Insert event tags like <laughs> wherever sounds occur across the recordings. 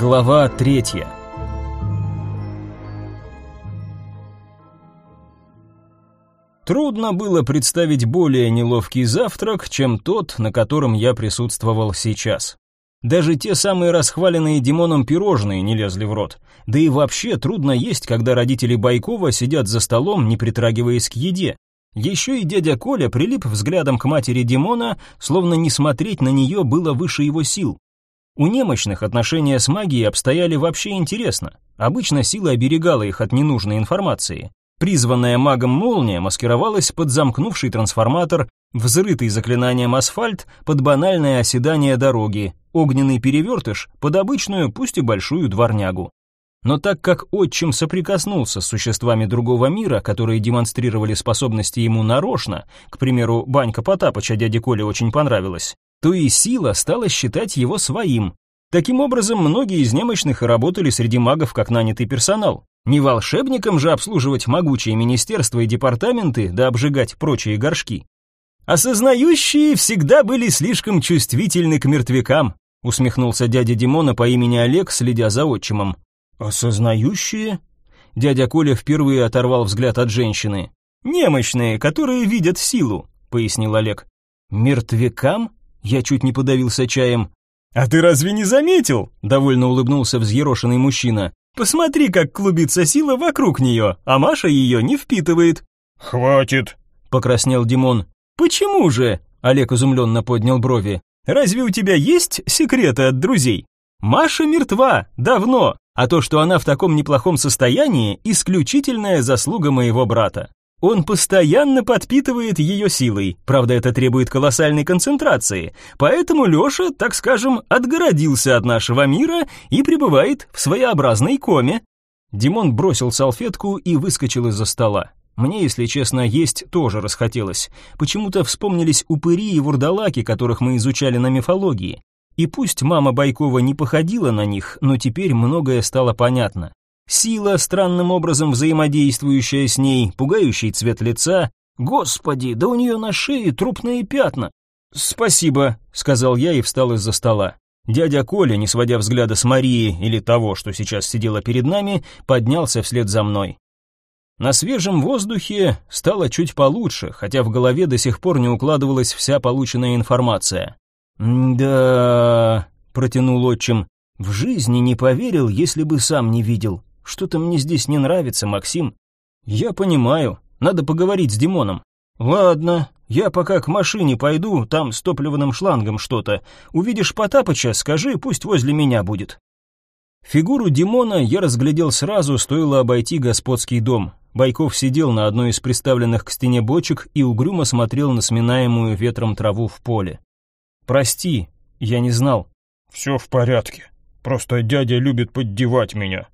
Глава третья. Трудно было представить более неловкий завтрак, чем тот, на котором я присутствовал сейчас. Даже те самые расхваленные Димоном пирожные не лезли в рот. Да и вообще трудно есть, когда родители Байкова сидят за столом, не притрагиваясь к еде. Еще и дядя Коля прилип взглядом к матери Димона, словно не смотреть на нее было выше его сил. У немощных отношения с магией обстояли вообще интересно. Обычно сила оберегала их от ненужной информации. Призванная магом молния маскировалась под замкнувший трансформатор, взрытый заклинанием асфальт под банальное оседание дороги, огненный перевертыш под обычную, пусть и большую дворнягу. Но так как отчим соприкоснулся с существами другого мира, которые демонстрировали способности ему нарочно, к примеру, банька Потапыча дяде Коле очень понравилась, то и сила стала считать его своим. Таким образом, многие из немощных работали среди магов как нанятый персонал. Не волшебникам же обслуживать могучие министерства и департаменты да обжигать прочие горшки. Осознающие всегда были слишком чувствительны к мертвякам, усмехнулся дядя Димона по имени Олег, следя за отчимом. Осознающие? Дядя Коля впервые оторвал взгляд от женщины. Немощные, которые видят силу, пояснил Олег. Мертвякам? Я чуть не подавился чаем. А ты разве не заметил? довольно улыбнулся взъерошенный мужчина. Посмотри, как клубится сила вокруг нее, а Маша ее не впитывает. Хватит, покраснел Димон. Почему же? Олег изумленно поднял брови. Разве у тебя есть секреты от друзей? Маша мертва, давно, а то, что она в таком неплохом состоянии, исключительная заслуга моего брата. Он постоянно подпитывает ее силой, правда, это требует колоссальной концентрации, поэтому Леша, так скажем, отгородился от нашего мира и пребывает в своеобразной коме. Димон бросил салфетку и выскочил из-за стола. Мне, если честно, есть тоже расхотелось. Почему-то вспомнились упыри и вурдалаки, которых мы изучали на мифологии. И пусть мама Байкова не походила на них, но теперь многое стало понятно. Сила, странным образом взаимодействующая с ней, пугающий цвет лица. Господи, да у нее на шее трупные пятна. «Спасибо», — сказал я и встал из-за стола. Дядя Коля, не сводя взгляда с Марии или того, что сейчас сидела перед нами, поднялся вслед за мной. На свежем воздухе стало чуть получше, хотя в голове до сих пор не укладывалась вся полученная информация. «Да...» — протянул отчим. «В жизни не поверил, если бы сам не видел. Что-то мне здесь не нравится, Максим». «Я понимаю. Надо поговорить с Димоном». «Ладно, я пока к машине пойду, там с топливным шлангом что-то. Увидишь Потапыча, скажи, пусть возле меня будет». Фигуру Димона я разглядел сразу, стоило обойти господский дом. Байков сидел на одной из приставленных к стене бочек и угрюмо смотрел на сминаемую ветром траву в поле. «Прости, я не знал». «Все в порядке. Просто дядя любит поддевать меня».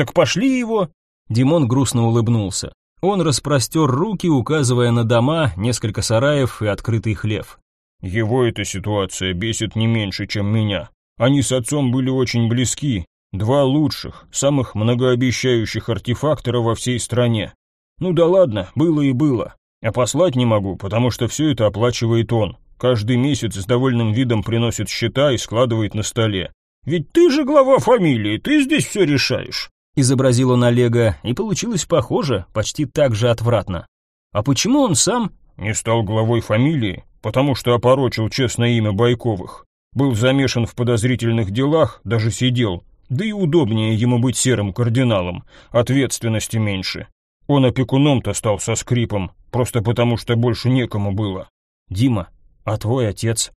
«Так пошли его!» Димон грустно улыбнулся. Он распростер руки, указывая на дома, несколько сараев и открытый хлев. «Его эта ситуация бесит не меньше, чем меня. Они с отцом были очень близки, два лучших, самых многообещающих артефактора во всей стране. Ну да ладно, было и было. А послать не могу, потому что все это оплачивает он. Каждый месяц с довольным видом приносит счета и складывает на столе. «Ведь ты же глава фамилии, ты здесь все решаешь!» Изобразил он Олега, и получилось похоже, почти так же отвратно. А почему он сам... Не стал главой фамилии, потому что опорочил честное имя Байковых. Был замешан в подозрительных делах, даже сидел. Да и удобнее ему быть серым кардиналом, ответственности меньше. Он опекуном-то стал со скрипом, просто потому что больше некому было. Дима, а твой отец?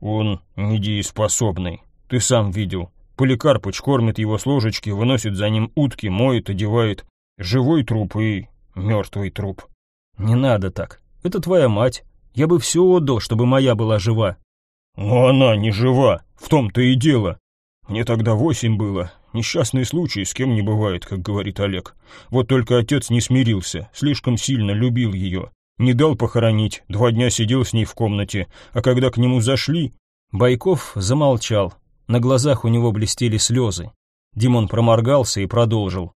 Он недееспособный. Ты сам видел. Поликарпыч кормит его с ложечки, выносит за ним утки, моет, одевает. Живой труп и мертвый труп. Не надо так. Это твоя мать. Я бы все отдал, чтобы моя была жива. Но она не жива. В том-то и дело. Мне тогда восемь было. Несчастный случай, с кем не бывает, как говорит Олег. Вот только отец не смирился, слишком сильно любил ее. Не дал похоронить, два дня сидел с ней в комнате, а когда к нему зашли... Байков замолчал. На глазах у него блестели слезы. Димон проморгался и продолжил.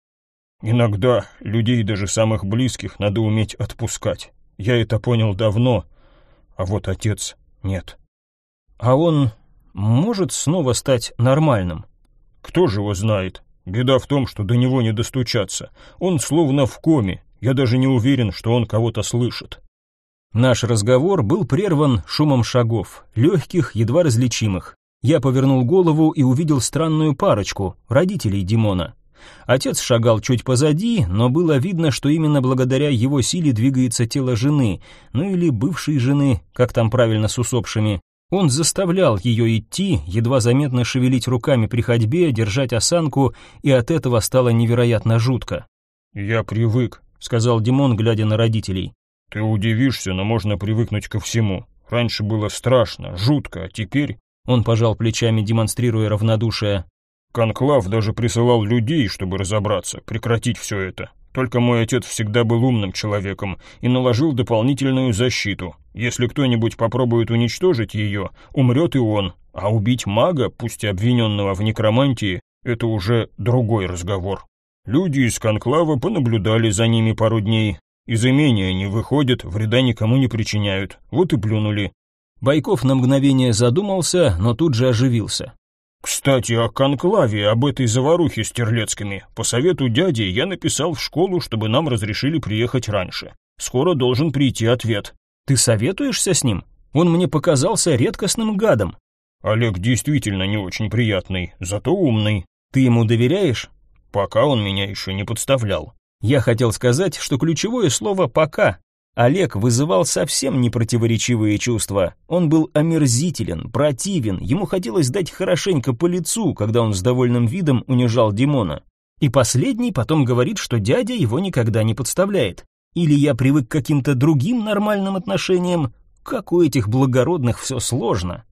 «Иногда людей, даже самых близких, надо уметь отпускать. Я это понял давно, а вот отец нет». «А он может снова стать нормальным?» «К Кто же его знает? Беда в том, что до него не достучаться. Он словно в коме. Я даже не уверен, что он кого-то слышит. Наш разговор был прерван шумом шагов, легких, едва различимых. Я повернул голову и увидел странную парочку, родителей Димона. Отец шагал чуть позади, но было видно, что именно благодаря его силе двигается тело жены, ну или бывшей жены, как там правильно с усопшими. Он заставлял ее идти, едва заметно шевелить руками при ходьбе, держать осанку, и от этого стало невероятно жутко. «Я привык», — сказал Димон, глядя на родителей. «Ты удивишься, но можно привыкнуть ко всему. Раньше было страшно, жутко, а теперь...» Он пожал плечами, демонстрируя равнодушие. «Конклав даже присылал людей, чтобы разобраться, прекратить все это. Только мой отец всегда был умным человеком и наложил дополнительную защиту. Если кто-нибудь попробует уничтожить ее, умрет и он, а убить мага, пусть и обвиненного в некромантии, это уже другой разговор. Люди из Конклава понаблюдали за ними пару дней, из имения не выходят, вреда никому не причиняют. Вот и плюнули. Байков на мгновение задумался, но тут же оживился. «Кстати, о конклаве, об этой заварухе с Терлецкими. По совету дяди я написал в школу, чтобы нам разрешили приехать раньше. Скоро должен прийти ответ». «Ты советуешься с ним? Он мне показался редкостным гадом». «Олег действительно не очень приятный, зато умный». «Ты ему доверяешь?» «Пока он меня еще не подставлял». Я хотел сказать, что ключевое слово «пока». Олег вызывал совсем непротиворечивые чувства. Он был омерзителен, противен, ему хотелось дать хорошенько по лицу, когда он с довольным видом унижал Димона. И последний потом говорит, что дядя его никогда не подставляет. Или я привык к каким-то другим нормальным отношениям, как у этих благородных все сложно.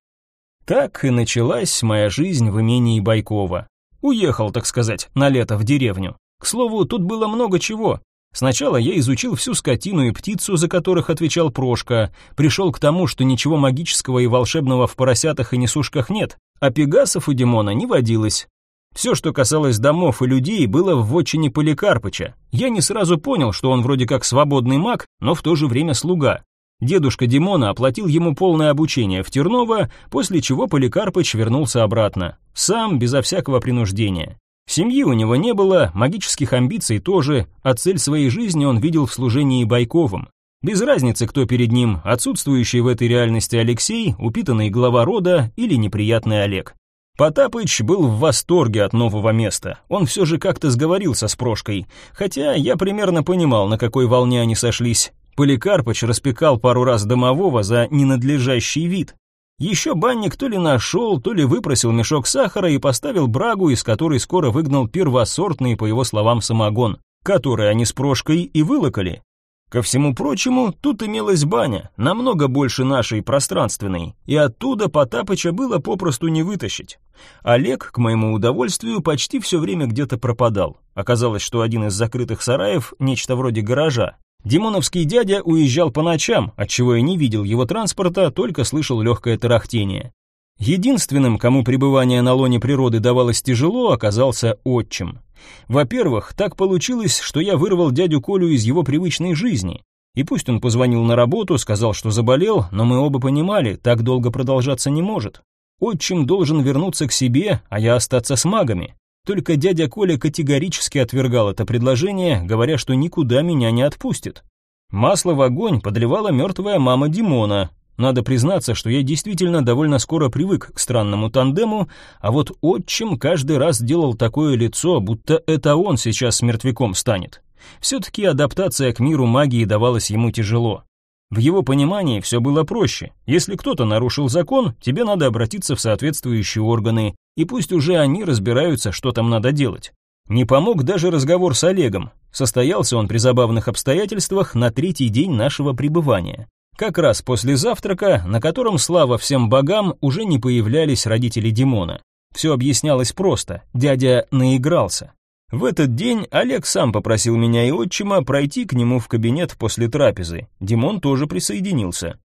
Так и началась моя жизнь в имении Байкова. Уехал, так сказать, на лето в деревню. К слову, тут было много чего. Сначала я изучил всю скотину и птицу, за которых отвечал Прошка, пришел к тому, что ничего магического и волшебного в поросятах и несушках нет, а пегасов у Димона не водилось. Все, что касалось домов и людей, было в вотчине Поликарпыча. Я не сразу понял, что он вроде как свободный маг, но в то же время слуга. Дедушка Димона оплатил ему полное обучение в Терново, после чего Поликарпыч вернулся обратно. Сам, безо всякого принуждения. Семьи у него не было, магических амбиций тоже, а цель своей жизни он видел в служении Байковым. Без разницы, кто перед ним, отсутствующий в этой реальности Алексей, упитанный глава рода или неприятный Олег. Потапыч был в восторге от нового места. Он все же как-то сговорился с Прошкой, хотя я примерно понимал, на какой волне они сошлись. Поликарпыч распекал пару раз домового за ненадлежащий вид. Еще банник то ли нашел, то ли выпросил мешок сахара и поставил брагу, из которой скоро выгнал первосортный, по его словам, самогон, который они с Прошкой и вылокали. Ко всему прочему, тут имелась баня, намного больше нашей пространственной, и оттуда Потапыча было попросту не вытащить. Олег, к моему удовольствию, почти все время где-то пропадал. Оказалось, что один из закрытых сараев, нечто вроде гаража, Димоновский дядя уезжал по ночам, отчего я не видел его транспорта, только слышал легкое тарахтение. Единственным, кому пребывание на лоне природы давалось тяжело, оказался отчим. Во-первых, так получилось, что я вырвал дядю Колю из его привычной жизни. И пусть он позвонил на работу, сказал, что заболел, но мы оба понимали, так долго продолжаться не может. Отчим должен вернуться к себе, а я остаться с магами. Только дядя Коля категорически отвергал это предложение, говоря, что никуда меня не отпустит. Масло в огонь подливала мертвая мама Димона. Надо признаться, что я действительно довольно скоро привык к странному тандему, а вот отчим каждый раз делал такое лицо, будто это он сейчас мертвяком станет. Все-таки адаптация к миру магии давалась ему тяжело. В его понимании все было проще. Если кто-то нарушил закон, тебе надо обратиться в соответствующие органы, и пусть уже они разбираются, что там надо делать. Не помог даже разговор с Олегом. Состоялся он при забавных обстоятельствах на третий день нашего пребывания. Как раз после завтрака, на котором, слава всем богам, уже не появлялись родители Димона. Все объяснялось просто, дядя наигрался. В этот день Олег сам попросил меня и отчима пройти к нему в кабинет после трапезы. Димон тоже присоединился.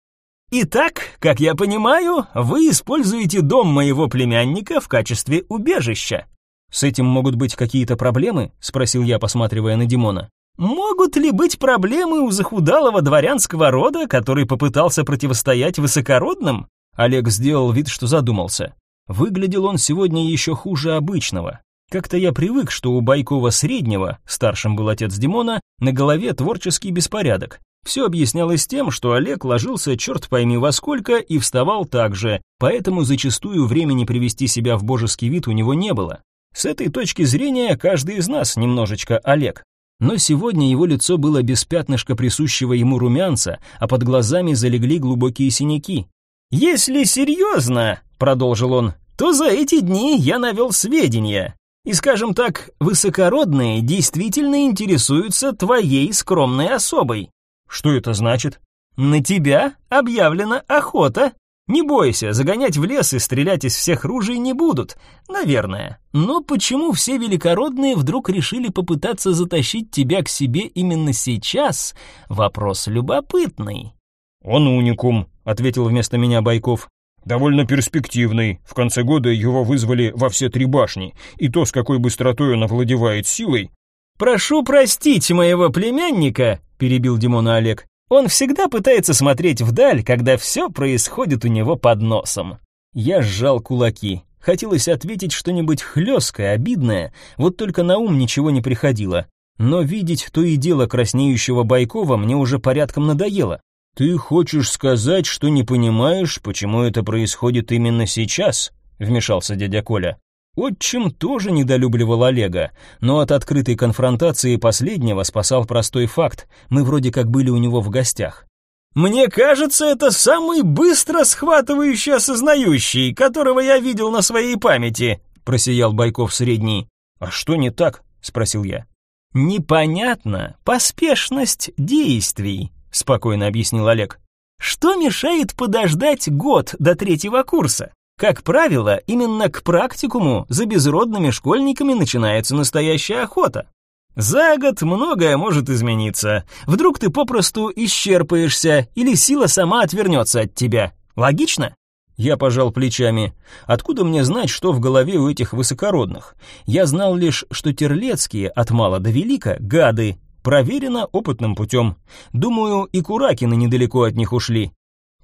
«Итак, как я понимаю, вы используете дом моего племянника в качестве убежища». «С этим могут быть какие-то проблемы?» — спросил я, посматривая на Димона. «Могут ли быть проблемы у захудалого дворянского рода, который попытался противостоять высокородным?» Олег сделал вид, что задумался. Выглядел он сегодня еще хуже обычного. Как-то я привык, что у Байкова среднего, старшим был отец Димона, на голове творческий беспорядок. Все объяснялось тем, что Олег ложился черт пойми во сколько и вставал так же, поэтому зачастую времени привести себя в божеский вид у него не было. С этой точки зрения каждый из нас немножечко Олег. Но сегодня его лицо было без пятнышка присущего ему румянца, а под глазами залегли глубокие синяки. «Если серьезно», — продолжил он, — «то за эти дни я навел сведения. И, скажем так, высокородные действительно интересуются твоей скромной особой. Что это значит? На тебя объявлена охота. Не бойся, загонять в лес и стрелять из всех ружей не будут, наверное. Но почему все великородные вдруг решили попытаться затащить тебя к себе именно сейчас? Вопрос любопытный. Он уникум, ответил вместо меня Байков. Довольно перспективный. В конце года его вызвали во все три башни, и то, с какой быстротой он овладевает силой. Прошу простить моего племянника, перебил Димона Олег. Он всегда пытается смотреть вдаль, когда все происходит у него под носом. Я сжал кулаки. Хотелось ответить что-нибудь хлесткое, обидное, вот только на ум ничего не приходило. Но видеть то и дело краснеющего Байкова мне уже порядком надоело. «Ты хочешь сказать, что не понимаешь, почему это происходит именно сейчас?» — вмешался дядя Коля. Отчим тоже недолюбливал Олега, но от открытой конфронтации последнего спасал простой факт. Мы вроде как были у него в гостях. «Мне кажется, это самый быстро схватывающий осознающий, которого я видел на своей памяти», — просиял Байков средний. «А что не так?» — спросил я. «Непонятно. Поспешность действий», — спокойно объяснил Олег. «Что мешает подождать год до третьего курса? Как правило, именно к практикуму за безродными школьниками начинается настоящая охота. За год многое может измениться. Вдруг ты попросту исчерпаешься, или сила сама отвернется от тебя. Логично? Я пожал плечами. Откуда мне знать, что в голове у этих высокородных? Я знал лишь, что терлецкие от мала до велика гады. Проверено опытным путем. Думаю, и Куракины недалеко от них ушли.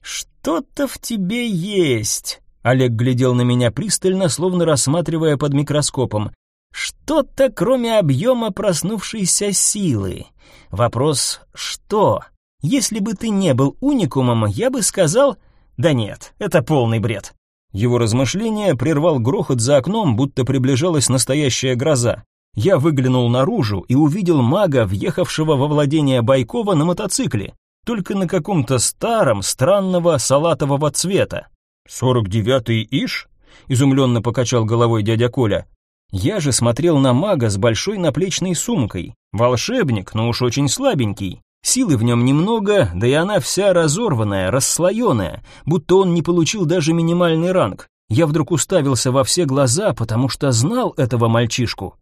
Что-то в тебе есть, Олег глядел на меня пристально, словно рассматривая под микроскопом. Что-то кроме объема проснувшейся силы. Вопрос «что?». Если бы ты не был уникумом, я бы сказал «да нет, это полный бред». Его размышления прервал грохот за окном, будто приближалась настоящая гроза. Я выглянул наружу и увидел мага, въехавшего во владение Байкова на мотоцикле, только на каком-то старом, странного салатового цвета. «Сорок девятый Иш?» — изумленно покачал головой дядя Коля. «Я же смотрел на мага с большой наплечной сумкой. Волшебник, но уж очень слабенький. Силы в нем немного, да и она вся разорванная, расслоенная, будто он не получил даже минимальный ранг. Я вдруг уставился во все глаза, потому что знал этого мальчишку.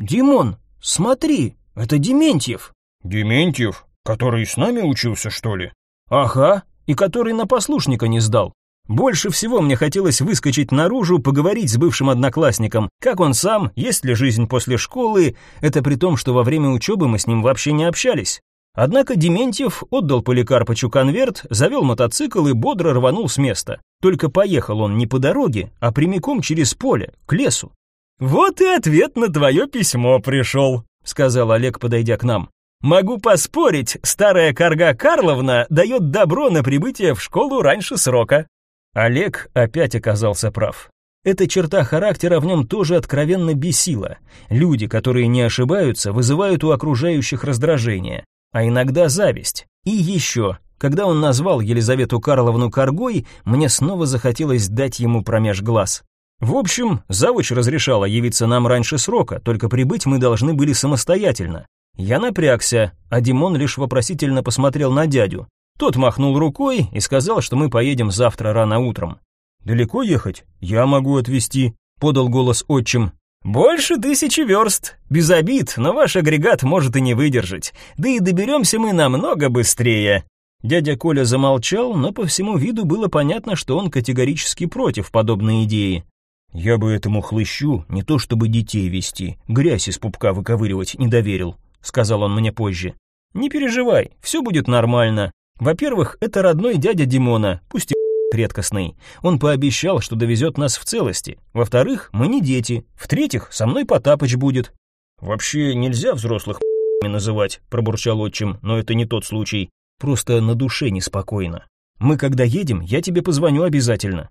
«Димон, смотри, это Дементьев». «Дементьев? Который с нами учился, что ли?» «Ага, и который на послушника не сдал. Больше всего мне хотелось выскочить наружу, поговорить с бывшим одноклассником, как он сам, есть ли жизнь после школы, это при том, что во время учебы мы с ним вообще не общались. Однако Дементьев отдал Поликарпычу конверт, завел мотоцикл и бодро рванул с места. Только поехал он не по дороге, а прямиком через поле, к лесу. «Вот и ответ на твое письмо пришел», — сказал Олег, подойдя к нам. «Могу поспорить, старая корга Карловна дает добро на прибытие в школу раньше срока». Олег опять оказался прав. Эта черта характера в нем тоже откровенно бесила. Люди, которые не ошибаются, вызывают у окружающих раздражение, а иногда зависть. И еще, когда он назвал Елизавету Карловну Коргой, мне снова захотелось дать ему промеж глаз. В общем, завуч разрешала явиться нам раньше срока, только прибыть мы должны были самостоятельно. Я напрягся, а Димон лишь вопросительно посмотрел на дядю. Тот махнул рукой и сказал, что мы поедем завтра рано утром. «Далеко ехать? Я могу отвезти», — подал голос отчим. «Больше тысячи верст. Без обид, но ваш агрегат может и не выдержать. Да и доберемся мы намного быстрее». Дядя Коля замолчал, но по всему виду было понятно, что он категорически против подобной идеи. «Я бы этому хлыщу не то чтобы детей вести, грязь из пупка выковыривать не доверил», — сказал он мне позже. «Не переживай, все будет нормально. Во-первых, это родной дядя Димона, пусть и <laughs> редкостный. Он пообещал, что довезет нас в целости. Во-вторых, мы не дети. В-третьих, со мной Потапыч будет. Вообще нельзя взрослых <laughs> называть, пробурчал отчим, но это не тот случай. Просто на душе неспокойно. Мы когда едем, я тебе позвоню обязательно.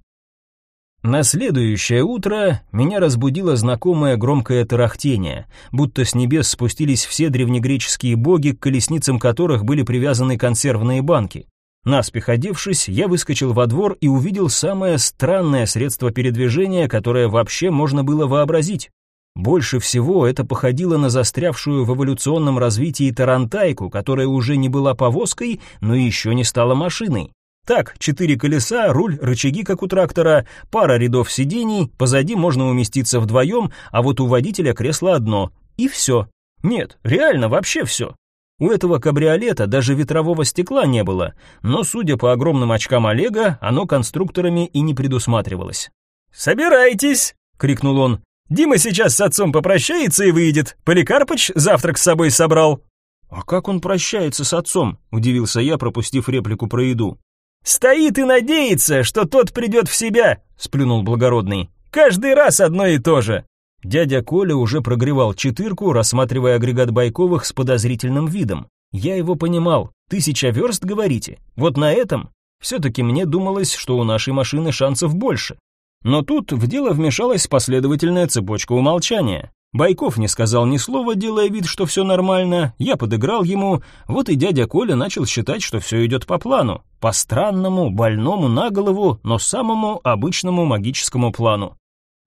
На следующее утро меня разбудило знакомое громкое тарахтение, будто с небес спустились все древнегреческие боги, к колесницам которых были привязаны консервные банки. Наспех одевшись, я выскочил во двор и увидел самое странное средство передвижения, которое вообще можно было вообразить. Больше всего это походило на застрявшую в эволюционном развитии тарантайку, которая уже не была повозкой, но еще не стала машиной. Так, четыре колеса, руль, рычаги, как у трактора, пара рядов сидений, позади можно уместиться вдвоем, а вот у водителя кресло одно. И все. Нет, реально вообще все. У этого кабриолета даже ветрового стекла не было, но, судя по огромным очкам Олега, оно конструкторами и не предусматривалось. «Собирайтесь!» — крикнул он. «Дима сейчас с отцом попрощается и выйдет. Поликарпыч завтрак с собой собрал». «А как он прощается с отцом?» — удивился я, пропустив реплику про еду. «Стоит и надеется, что тот придет в себя», — сплюнул благородный. «Каждый раз одно и то же». Дядя Коля уже прогревал четырку, рассматривая агрегат Байковых с подозрительным видом. Я его понимал. Тысяча верст, говорите? Вот на этом? Все-таки мне думалось, что у нашей машины шансов больше. Но тут в дело вмешалась последовательная цепочка умолчания. Байков не сказал ни слова, делая вид, что все нормально, я подыграл ему, вот и дядя Коля начал считать, что все идет по плану, по странному, больному на голову, но самому обычному магическому плану.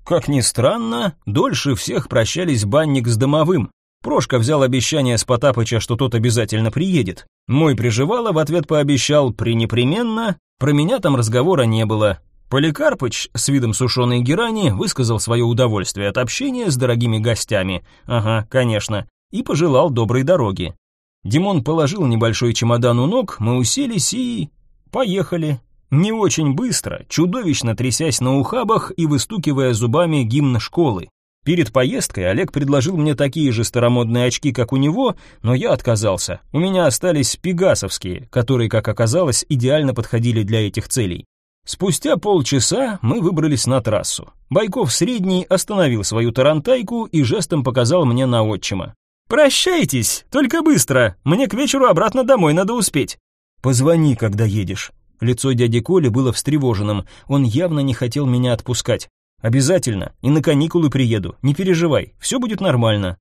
Как ни странно, дольше всех прощались банник с домовым. Прошка взял обещание с Потапыча, что тот обязательно приедет. Мой приживало в ответ пообещал «пренепременно», про меня там разговора не было, Поликарпыч с видом сушеной герани высказал свое удовольствие от общения с дорогими гостями, ага, конечно, и пожелал доброй дороги. Димон положил небольшой чемодан у ног, мы уселись и... поехали. Не очень быстро, чудовищно трясясь на ухабах и выстукивая зубами гимн школы. Перед поездкой Олег предложил мне такие же старомодные очки, как у него, но я отказался. У меня остались пегасовские, которые, как оказалось, идеально подходили для этих целей. Спустя полчаса мы выбрались на трассу. Байков средний остановил свою тарантайку и жестом показал мне на отчима. «Прощайтесь, только быстро, мне к вечеру обратно домой надо успеть». «Позвони, когда едешь». Лицо дяди Коли было встревоженным, он явно не хотел меня отпускать. «Обязательно, и на каникулы приеду, не переживай, все будет нормально».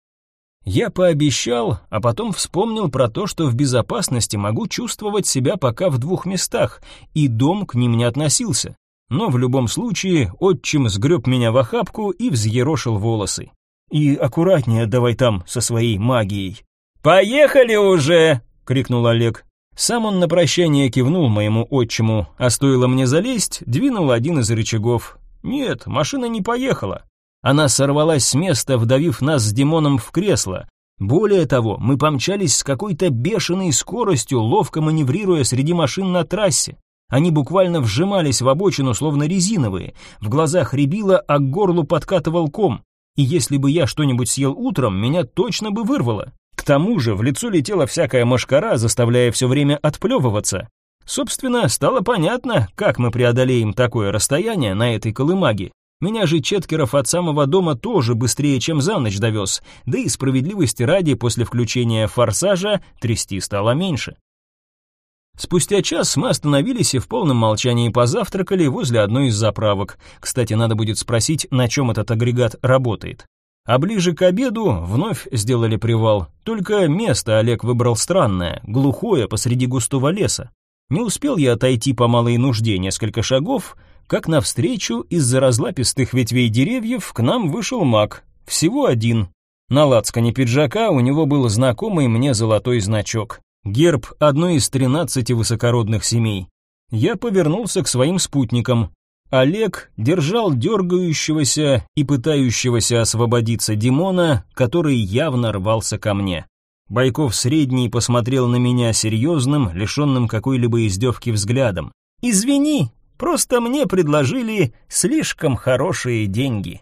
Я пообещал, а потом вспомнил про то, что в безопасности могу чувствовать себя пока в двух местах, и дом к ним не относился. Но в любом случае отчим сгреб меня в охапку и взъерошил волосы. «И аккуратнее давай там со своей магией». «Поехали уже!» — крикнул Олег. Сам он на прощание кивнул моему отчиму, а стоило мне залезть, двинул один из рычагов. Нет, машина не поехала. Она сорвалась с места, вдавив нас с Димоном в кресло. Более того, мы помчались с какой-то бешеной скоростью, ловко маневрируя среди машин на трассе. Они буквально вжимались в обочину, словно резиновые. В глазах рябило, а к горлу подкатывал ком. И если бы я что-нибудь съел утром, меня точно бы вырвало. К тому же в лицо летела всякая мошкара, заставляя все время отплевываться. Собственно, стало понятно, как мы преодолеем такое расстояние на этой колымаге. Меня же Четкеров от самого дома тоже быстрее, чем за ночь довез, да и справедливости ради после включения «Форсажа» трясти стало меньше. Спустя час мы остановились и в полном молчании позавтракали возле одной из заправок. Кстати, надо будет спросить, на чем этот агрегат работает. А ближе к обеду вновь сделали привал. Только место Олег выбрал странное, глухое посреди густого леса. Не успел я отойти по малой нужде несколько шагов, как навстречу из-за разлапистых ветвей деревьев к нам вышел маг, всего один. На лацкане пиджака у него был знакомый мне золотой значок, герб одной из тринадцати высокородных семей. Я повернулся к своим спутникам. Олег держал дергающегося и пытающегося освободиться Димона, который явно рвался ко мне. Байков средний посмотрел на меня серьезным, лишенным какой-либо издевки взглядом. «Извини, Просто мне предложили слишком хорошие деньги.